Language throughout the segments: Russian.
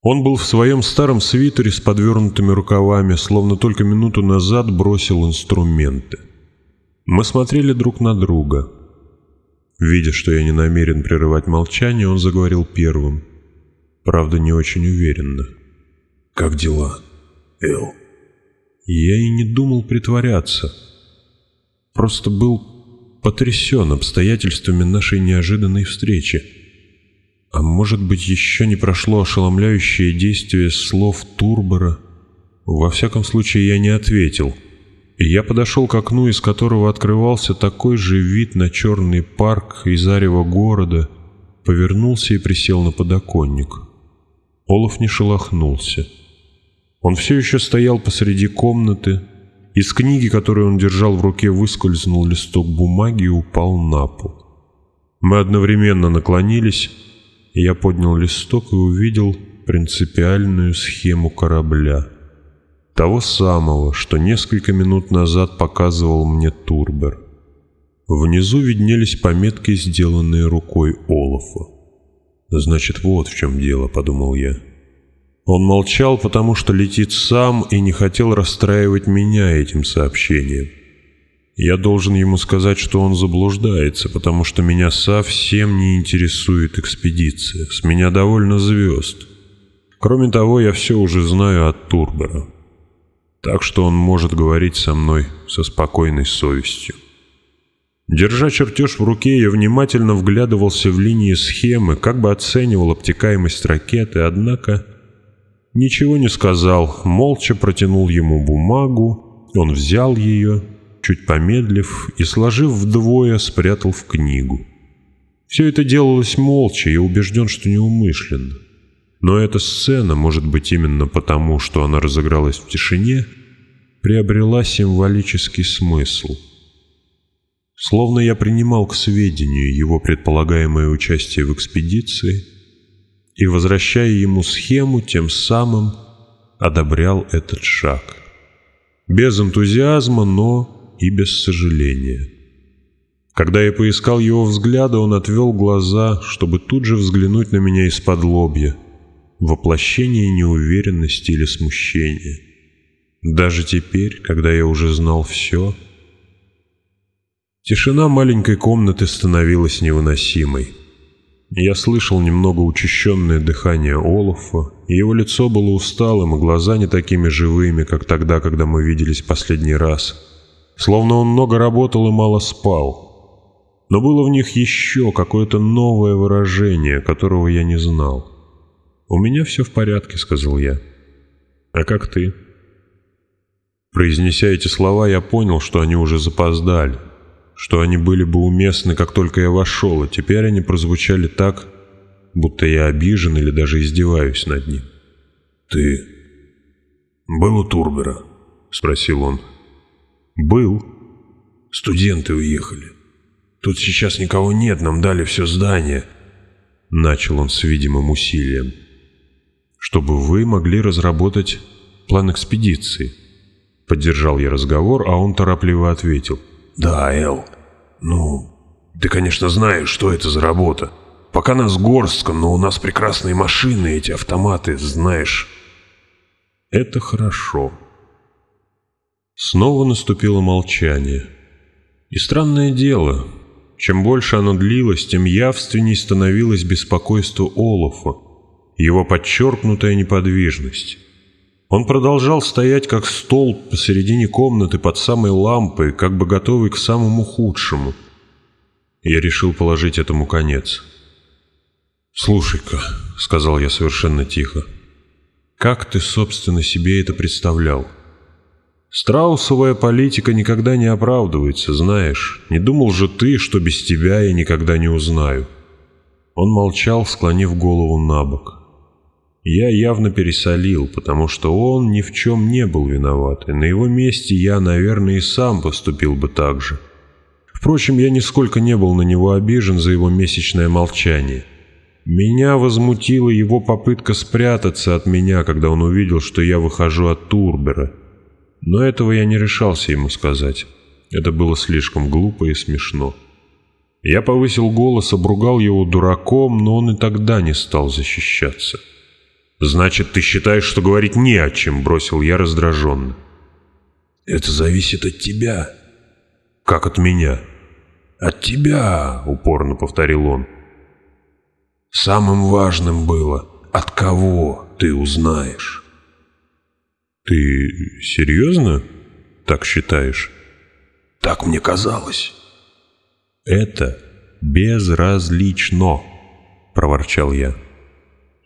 Он был в своем старом свитере с подвернутыми рукавами, словно только минуту назад бросил инструменты. Мы смотрели друг на друга. Видя, что я не намерен прерывать молчание, он заговорил первым. Правда, не очень уверенно. «Как дела, Эл?» Я и не думал притворяться. Просто был потрясен обстоятельствами нашей неожиданной встречи. А может быть, еще не прошло ошеломляющее действие слов Турбора? Во всяком случае, я не ответил. И я подошел к окну, из которого открывался такой же вид на черный парк и зарево города, повернулся и присел на подоконник. Олаф не шелохнулся. Он все еще стоял посреди комнаты. Из книги, которую он держал в руке, выскользнул листок бумаги и упал на пол. Мы одновременно наклонились, я поднял листок и увидел принципиальную схему корабля. Того самого, что несколько минут назад показывал мне Турбер. Внизу виднелись пометки, сделанные рукой Олафа. «Значит, вот в чем дело», — подумал я. Он молчал, потому что летит сам и не хотел расстраивать меня этим сообщением. Я должен ему сказать, что он заблуждается, потому что меня совсем не интересует экспедиция. С меня довольно звезд. Кроме того, я все уже знаю от Турбера, Так что он может говорить со мной со спокойной совестью. Держа чертеж в руке, я внимательно вглядывался в линии схемы, как бы оценивал обтекаемость ракеты, однако ничего не сказал, молча протянул ему бумагу, он взял ее чуть помедлив и, сложив вдвое, спрятал в книгу. Все это делалось молча, я убежден, что неумышленно. Но эта сцена, может быть, именно потому, что она разыгралась в тишине, приобрела символический смысл. Словно я принимал к сведению его предполагаемое участие в экспедиции и, возвращая ему схему, тем самым одобрял этот шаг. Без энтузиазма, но и без сожаления. Когда я поискал его взгляда, он отвел глаза, чтобы тут же взглянуть на меня из-под лобья. Воплощение неуверенности или смущения. Даже теперь, когда я уже знал все... Тишина маленькой комнаты становилась невыносимой. Я слышал немного учащенное дыхание Олафа, и его лицо было усталым, и глаза не такими живыми, как тогда, когда мы виделись последний раз — словно он много работал и мало спал. Но было в них еще какое-то новое выражение, которого я не знал. «У меня все в порядке», — сказал я. «А как ты?» Произнеся эти слова, я понял, что они уже запоздали, что они были бы уместны, как только я вошел, а теперь они прозвучали так, будто я обижен или даже издеваюсь над ним. «Ты был у Турбера?» — спросил он. «Был. Студенты уехали. Тут сейчас никого нет, нам дали все здание». Начал он с видимым усилием. «Чтобы вы могли разработать план экспедиции». Поддержал я разговор, а он торопливо ответил. «Да, Эл. Ну, ты, конечно, знаешь, что это за работа. Пока нас горстка, но у нас прекрасные машины, эти автоматы, знаешь». «Это хорошо», Снова наступило молчание. И странное дело, чем больше оно длилось, тем явственней становилось беспокойство Олафа, его подчеркнутая неподвижность. Он продолжал стоять как столб посередине комнаты под самой лампой, как бы готовый к самому худшему. Я решил положить этому конец. «Слушай-ка», — сказал я совершенно тихо, — «как ты, собственно, себе это представлял?» Страусовая политика никогда не оправдывается, знаешь. Не думал же ты, что без тебя я никогда не узнаю. Он молчал, склонив голову на бок. Я явно пересолил, потому что он ни в чем не был виноват, и на его месте я, наверное, и сам поступил бы так же. Впрочем, я нисколько не был на него обижен за его месячное молчание. Меня возмутила его попытка спрятаться от меня, когда он увидел, что я выхожу от Турбера — но этого я не решался ему сказать. Это было слишком глупо и смешно. Я повысил голос, обругал его дураком, но он и тогда не стал защищаться. «Значит, ты считаешь, что говорить не о чем?» — бросил я раздраженно. «Это зависит от тебя». «Как от меня?» «От тебя», — упорно повторил он. «Самым важным было, от кого ты узнаешь». Ты серьезно так считаешь? Так мне казалось. Это безразлично, проворчал я.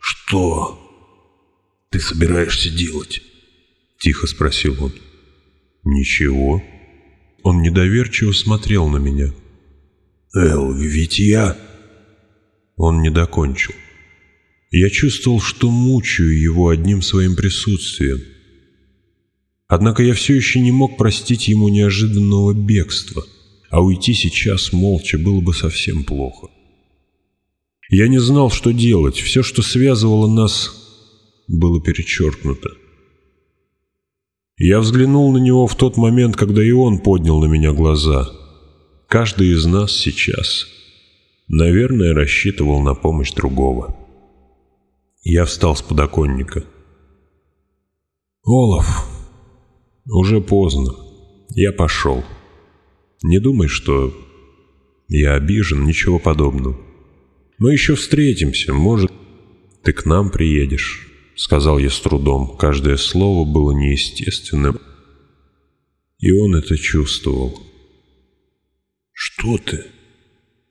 Что ты собираешься делать? Тихо спросил он. Ничего. Он недоверчиво смотрел на меня. Эл, ведь я... Он не докончил. Я чувствовал, что мучаю его одним своим присутствием. Однако я все еще не мог простить ему неожиданного бегства, а уйти сейчас молча было бы совсем плохо. Я не знал, что делать, все, что связывало нас, было перечеркнуто. Я взглянул на него в тот момент, когда и он поднял на меня глаза. Каждый из нас сейчас, наверное, рассчитывал на помощь другого. Я встал с подоконника. «Олаф!» Уже поздно. Я пошел. Не думай, что я обижен, ничего подобного. Мы еще встретимся, может, ты к нам приедешь, сказал я с трудом. Каждое слово было неестественным. И он это чувствовал. Что ты?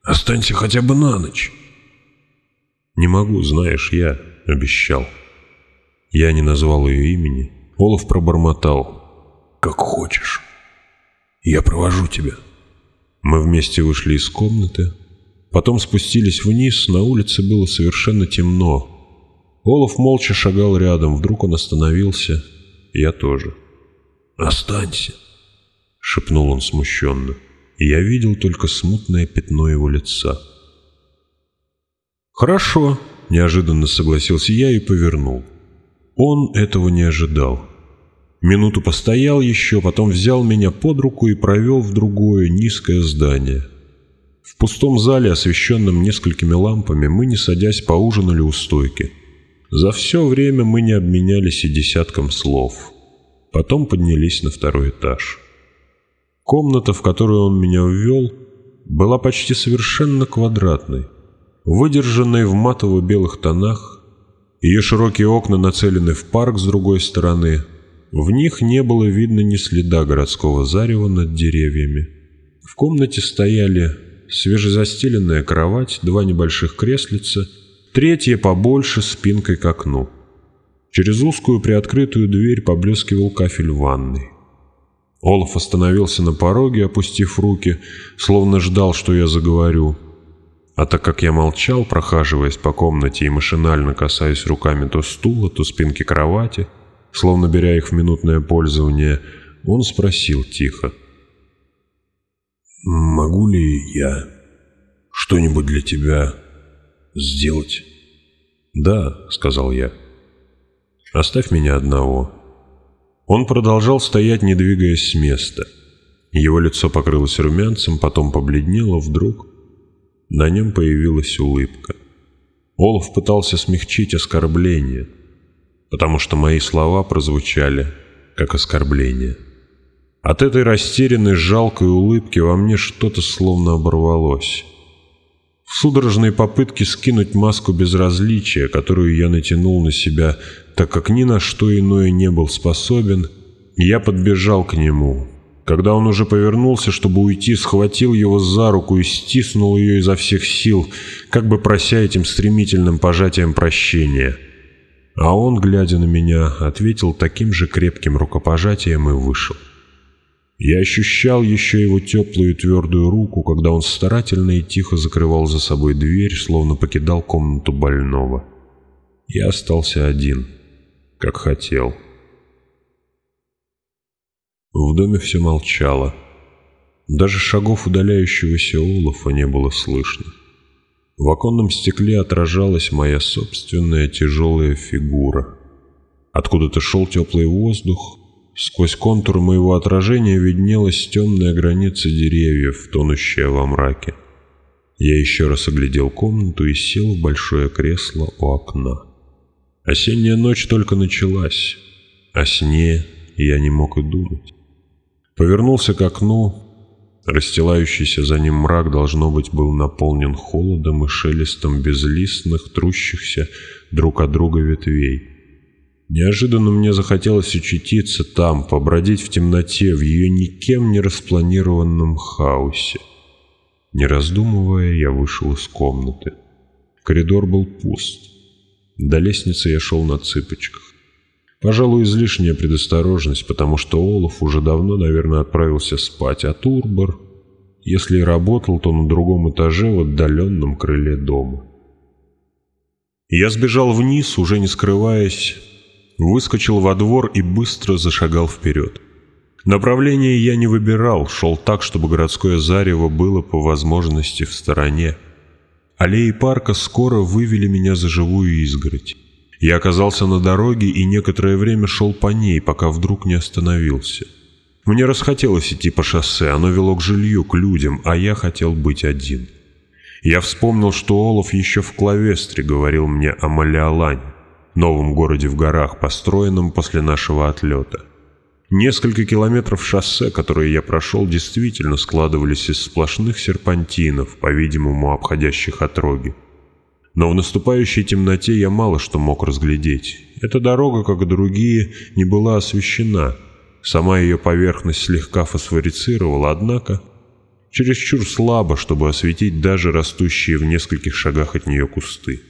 Останься хотя бы на ночь. Не могу, знаешь, я обещал. Я не назвал ее имени. Олов пробормотал как хочешь. Я провожу тебя». Мы вместе вышли из комнаты, потом спустились вниз, на улице было совершенно темно. Олаф молча шагал рядом, вдруг он остановился, я тоже. «Останься», — шепнул он смущенно. и Я видел только смутное пятно его лица. «Хорошо», — неожиданно согласился я и повернул. Он этого не ожидал. Минуту постоял еще, потом взял меня под руку и провел в другое низкое здание. В пустом зале, освещенном несколькими лампами, мы, не садясь, поужинали у стойки. За все время мы не обменялись и десятком слов. Потом поднялись на второй этаж. Комната, в которую он меня ввел, была почти совершенно квадратной, выдержанной в матово-белых тонах. Ее широкие окна нацелены в парк с другой стороны, в них не было видно ни следа городского зарева над деревьями. В комнате стояли свежезастеленная кровать, два небольших креслица, третье побольше спинкой к окну. Через узкую приоткрытую дверь поблескивал кафель ванной. Олаф остановился на пороге, опустив руки, словно ждал, что я заговорю. А так как я молчал, прохаживаясь по комнате и машинально касаясь руками то стула, то спинки кровати, словно беря их в минутное пользование, он спросил тихо. «Могу ли я что-нибудь для тебя сделать?» «Да», — сказал я. «Оставь меня одного». Он продолжал стоять, не двигаясь с места. Его лицо покрылось румянцем, потом побледнело вдруг. На нем появилась улыбка. Олаф пытался смягчить оскорбление — потому что мои слова прозвучали как оскорбление. От этой растерянной, жалкой улыбки во мне что-то словно оборвалось. В судорожной попытке скинуть маску безразличия, которую я натянул на себя, так как ни на что иное не был способен, я подбежал к нему. Когда он уже повернулся, чтобы уйти, схватил его за руку и стиснул ее изо всех сил, как бы прося этим стремительным пожатием прощения — а он, глядя на меня, ответил таким же крепким рукопожатием и вышел. Я ощущал еще его теплую и твердую руку, когда он старательно и тихо закрывал за собой дверь, словно покидал комнату больного. Я остался один, как хотел. В доме все молчало. Даже шагов удаляющегося Олафа не было слышно. В оконном стекле отражалась моя собственная тяжелая фигура. Откуда-то шел теплый воздух, сквозь контур моего отражения виднелась темная граница деревьев, тонущая во мраке. Я еще раз оглядел комнату и сел в большое кресло у окна. Осенняя ночь только началась. а сне я не мог и думать. Повернулся к окну, Расстилающийся за ним мрак, должно быть, был наполнен холодом и шелестом безлистных, трущихся друг от друга ветвей. Неожиданно мне захотелось очутиться там, побродить в темноте, в ее никем не распланированном хаосе. Не раздумывая, я вышел из комнаты. Коридор был пуст. До лестницы я шел на цыпочках. Пожалуй, излишняя предосторожность, потому что Олаф уже давно, наверное, отправился спать, а Турбор, если и работал, то на другом этаже в отдаленном крыле дома. Я сбежал вниз, уже не скрываясь, выскочил во двор и быстро зашагал вперед. Направление я не выбирал, шел так, чтобы городское зарево было по возможности в стороне. Аллеи парка скоро вывели меня за живую изгородь. Я оказался на дороге и некоторое время шел по ней, пока вдруг не остановился. Мне расхотелось идти по шоссе, оно вело к жилью, к людям, а я хотел быть один. Я вспомнил, что Олов еще в Клавестре говорил мне о Малиалане, новом городе в горах, построенном после нашего отлета. Несколько километров шоссе, которые я прошел, действительно складывались из сплошных серпантинов, по-видимому, обходящих отроги. Но в наступающей темноте я мало что мог разглядеть. Эта дорога, как и другие, не была освещена. Сама ее поверхность слегка фосфорицировала, однако чересчур слабо, чтобы осветить даже растущие в нескольких шагах от нее кусты.